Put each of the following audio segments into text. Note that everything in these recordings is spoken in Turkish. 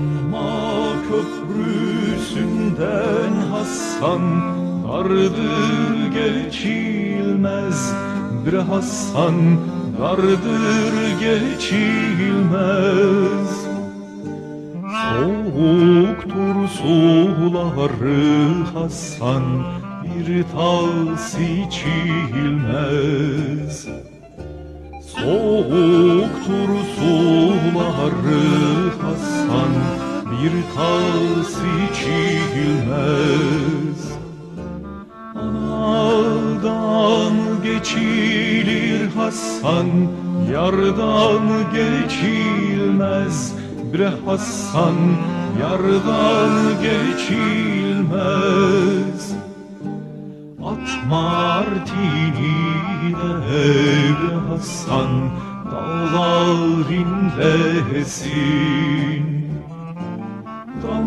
Ramma köprüsünden Hasan Dardır geçilmez. Bir Hasan Dardır geçilmez. Soğuktur suları Hasan Bir tas içilmez Soğuktur suları Bir tas içilmez Anadan geçilir Hasan Yardan geçilmez. Bre Hasan Yardan geçilmez. At martini de Bre Hasan Dağlar inlesin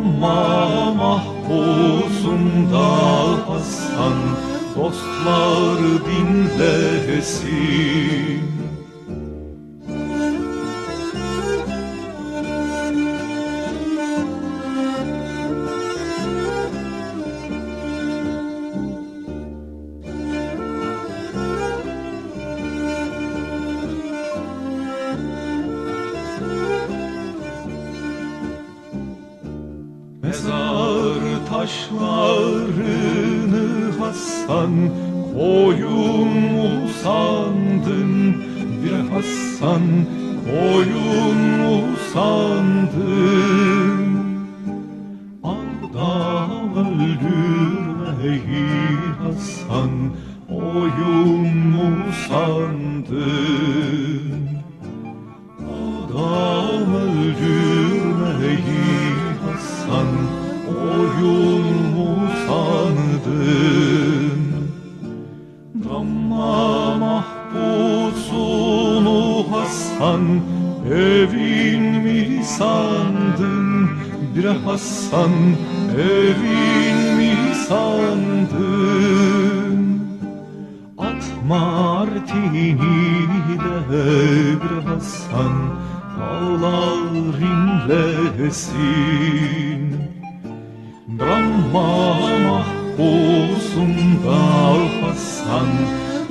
Damma mahpusunda Hasan Dostlar dinlesin Mezar taşlarını Hasan koyun usandın. Bir Hasan koyun usandın. Adam öldürmeyi Hasan oyun usandın Damla mahpusunu Hasan evin mi sandın? Bir Hasan evin mi sandın? At martini de bir Hasan Dağlar inlesin Drama mahpusunda Hasan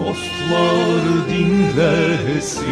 Dostlar dinlesin